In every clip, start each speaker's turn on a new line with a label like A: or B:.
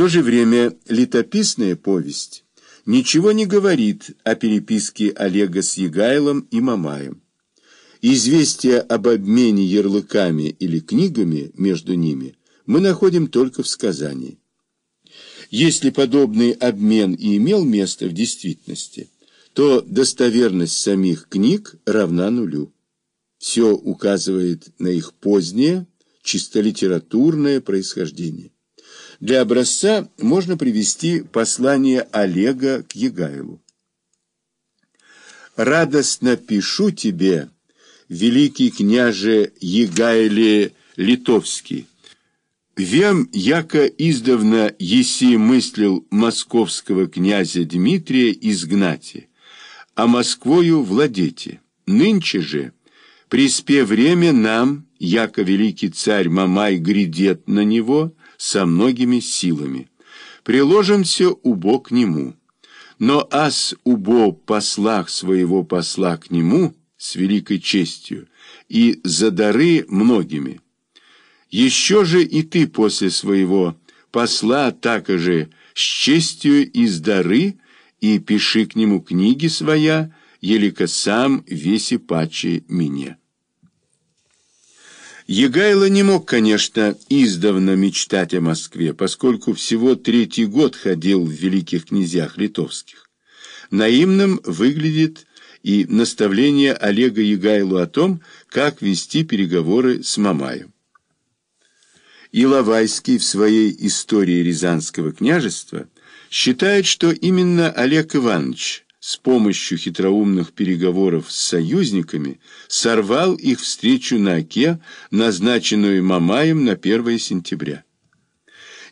A: то же время летописная повесть ничего не говорит о переписке Олега с Егайлом и Мамаем. Известие об обмене ярлыками или книгами между ними мы находим только в сказании. Если подобный обмен и имел место в действительности, то достоверность самих книг равна нулю. Все указывает на их позднее, чисто литературное происхождение. Для образца можно привести послание Олега к Егайлу. «Радостно пишу тебе, великий княже Егайле Литовский, Вем, яко издавна еси мыслил московского князя Дмитрия изгнати, а Москвою владете. Нынче же, приспе время нам, яко великий царь Мамай грядет на него со многими силами. Приложимся убо к нему. Но ас убо послах своего посла к нему с великой честью и за дары многими. Еще же и ты после своего посла так же с честью из дары и пиши к нему книги своя, елика сам веси паче мне. Егайло не мог, конечно, издавна мечтать о Москве, поскольку всего третий год ходил в великих князьях литовских. Наимным выглядит и наставление Олега Егайлу о том, как вести переговоры с Мамаем. Иловайский в своей истории Рязанского княжества считает, что именно Олег Иванович с помощью хитроумных переговоров с союзниками сорвал их встречу на Оке, назначенную Мамаем на 1 сентября.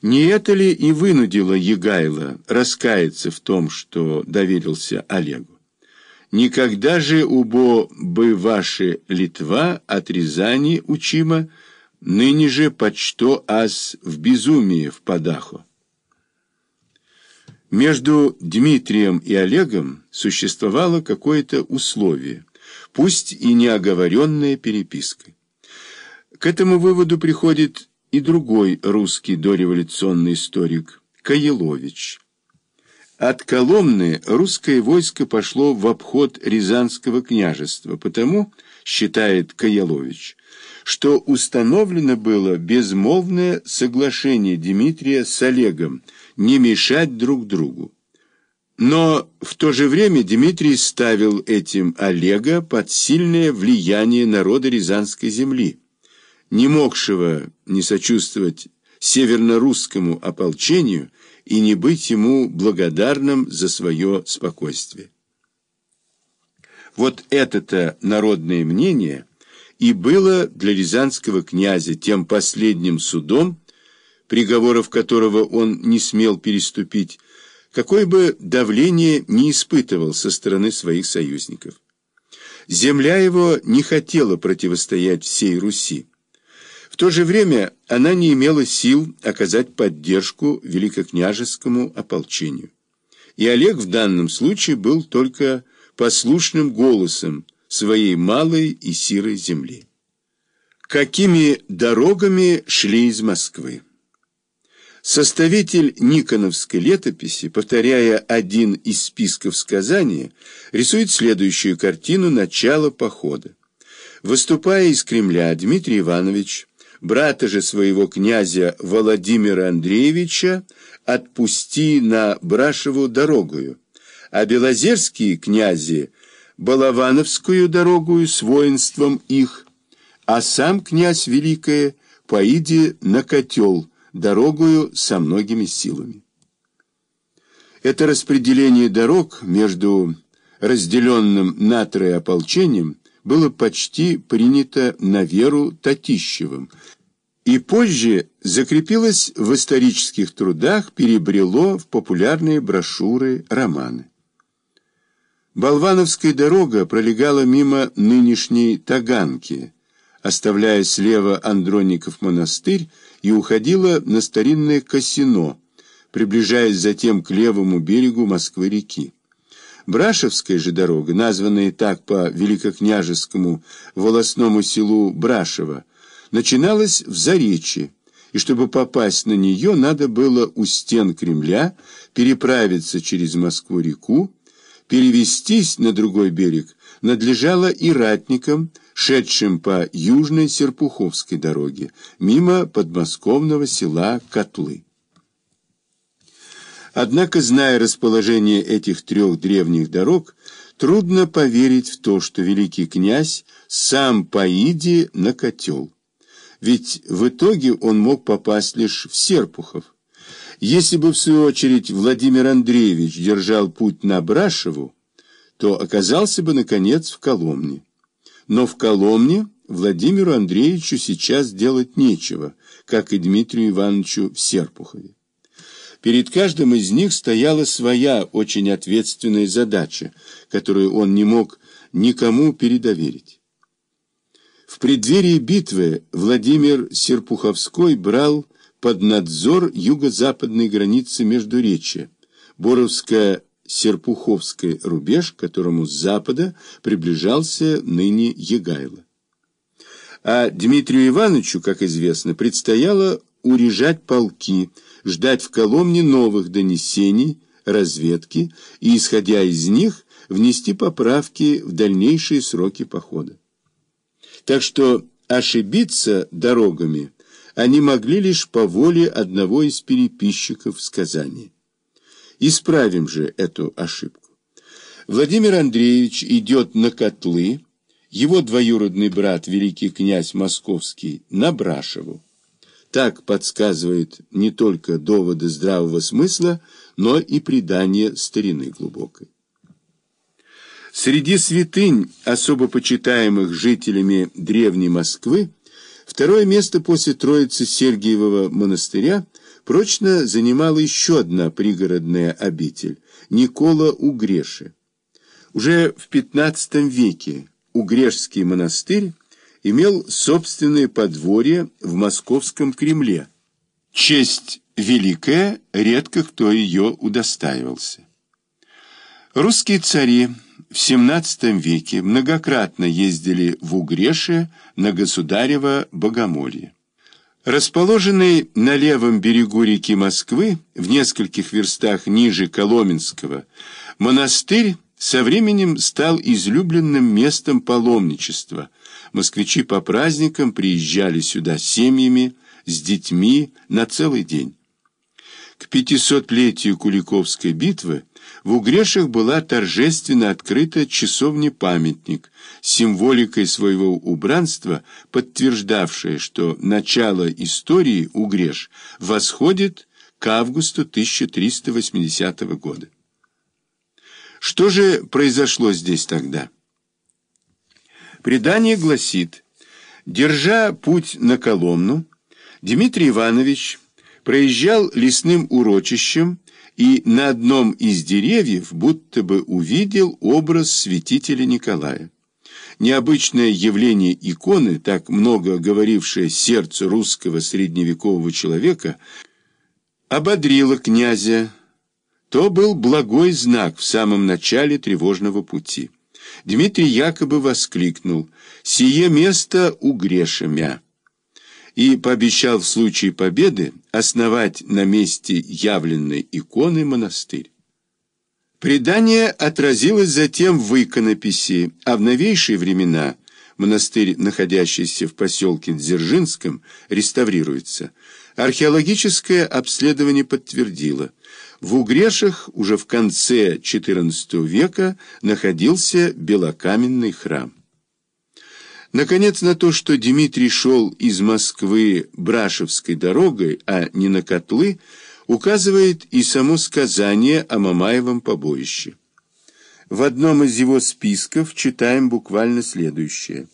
A: Не это ли и вынудило Егайла раскаяться в том, что доверился Олегу? Никогда же убо бы ваши Литва от Рязани учима, ныне же почто аз в безумие в подаху. Между Дмитрием и Олегом существовало какое-то условие, пусть и неоговоренная перепиской. К этому выводу приходит и другой русский дореволюционный историк Каелович. От Коломны русское войско пошло в обход Рязанского княжества, потому, считает Каелович, что установлено было безмолвное соглашение Дмитрия с Олегом не мешать друг другу. Но в то же время Дмитрий ставил этим Олега под сильное влияние народа Рязанской земли, не могшего не сочувствовать северно-русскому ополчению и не быть ему благодарным за свое спокойствие. Вот это-то народное мнение – и было для рязанского князя тем последним судом, приговоров которого он не смел переступить, какое бы давление не испытывал со стороны своих союзников. Земля его не хотела противостоять всей Руси. В то же время она не имела сил оказать поддержку великокняжескому ополчению. И Олег в данном случае был только послушным голосом, своей малой и сирой земли. Какими дорогами шли из Москвы? Составитель Никоновской летописи, повторяя один из списков сказания, рисует следующую картину начала похода. Выступая из Кремля, Дмитрий Иванович, брата же своего князя Владимира Андреевича, отпусти на Брашеву дорогую, а белозерские князи Балавановскую дорогу с воинством их, а сам князь Великое поиди на котел дорогою со многими силами. Это распределение дорог между разделенным на трое ополчением было почти принято на веру Татищевым, и позже закрепилось в исторических трудах, перебрело в популярные брошюры, романы. Болвановская дорога пролегала мимо нынешней Таганки, оставляя слева Андроников монастырь и уходила на старинное Косино, приближаясь затем к левому берегу Москвы-реки. Брашевская же дорога, названная так по великокняжескому волосному селу Брашево, начиналась в Заречье и чтобы попасть на нее, надо было у стен Кремля переправиться через Москву-реку, перевестись на другой берег надлежало и ратникам, шедшим по южной Серпуховской дороге, мимо подмосковного села Котлы. Однако, зная расположение этих трех древних дорог, трудно поверить в то, что великий князь сам поиди на котел. Ведь в итоге он мог попасть лишь в Серпухов. Если бы, в свою очередь, Владимир Андреевич держал путь на Брашеву, то оказался бы, наконец, в Коломне. Но в Коломне Владимиру Андреевичу сейчас делать нечего, как и Дмитрию Ивановичу в Серпухове. Перед каждым из них стояла своя очень ответственная задача, которую он не мог никому передоверить. В преддверии битвы Владимир Серпуховской брал под надзор юго-западной границы Междуречия, Боровско-Серпуховский рубеж, к которому с запада приближался ныне Егайло. А Дмитрию Ивановичу, как известно, предстояло урежать полки, ждать в Коломне новых донесений, разведки и, исходя из них, внести поправки в дальнейшие сроки похода. Так что ошибиться дорогами они могли лишь по воле одного из переписчиков сказания. Исправим же эту ошибку. Владимир Андреевич идет на котлы, его двоюродный брат, великий князь Московский, на Брашеву. Так подсказывает не только доводы здравого смысла, но и предание старины глубокой. Среди святынь, особо почитаемых жителями древней Москвы, второе место после Троицы Сергиевого монастыря прочно занимала еще одна пригородная обитель – Никола Угреши. Уже в XV веке Угрешский монастырь имел собственное подворье в московском Кремле. Честь великая, редко кто ее удостаивался. Русские цари в XVII веке многократно ездили в Угреше на государево Богомолье. Расположенный на левом берегу реки Москвы, в нескольких верстах ниже Коломенского, монастырь со временем стал излюбленным местом паломничества. Москвичи по праздникам приезжали сюда семьями, с детьми на целый день. К 500-летию Куликовской битвы в Угрешах была торжественно открыта часовня-памятник, символикой своего убранства, подтверждавшая, что начало истории Угреш восходит к августу 1380 года. Что же произошло здесь тогда? Предание гласит, держа путь на Коломну, Дмитрий Иванович проезжал лесным урочищем и на одном из деревьев будто бы увидел образ святителя Николая. Необычное явление иконы, так много говорившее сердцу русского средневекового человека, ободрило князя, то был благой знак в самом начале тревожного пути. Дмитрий якобы воскликнул «Сие место у Грешемя» и пообещал в случае победы основать на месте явленной иконы монастырь. Предание отразилось затем в иконописи, а в новейшие времена монастырь, находящийся в поселке Дзержинском, реставрируется. Археологическое обследование подтвердило – в Угрешах уже в конце XIV века находился белокаменный храм. Наконец, на то, что Дмитрий шел из Москвы Брашевской дорогой, а не на котлы, указывает и само сказание о Мамаевом побоище. В одном из его списков читаем буквально следующее.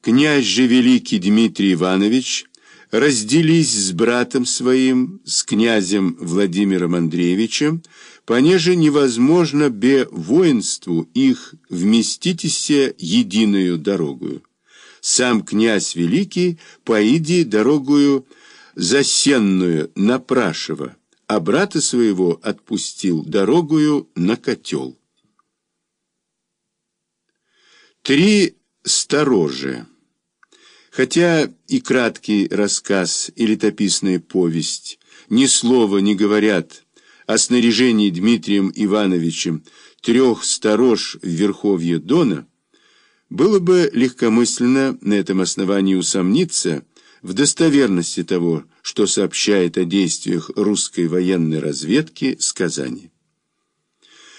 A: «Князь же великий Дмитрий Иванович разделись с братом своим, с князем Владимиром Андреевичем, понеже невозможно бе воинству их вместитеся единую дорогую. Сам князь Великий поиди дорогую засенную на а брата своего отпустил дорогую на котел. Три сторожа. Хотя и краткий рассказ и летописная повесть ни слова не говорят о снаряжении Дмитрием Ивановичем трех сторож в Верховье Дона, было бы легкомысленно на этом основании усомниться в достоверности того, что сообщает о действиях русской военной разведки сказание.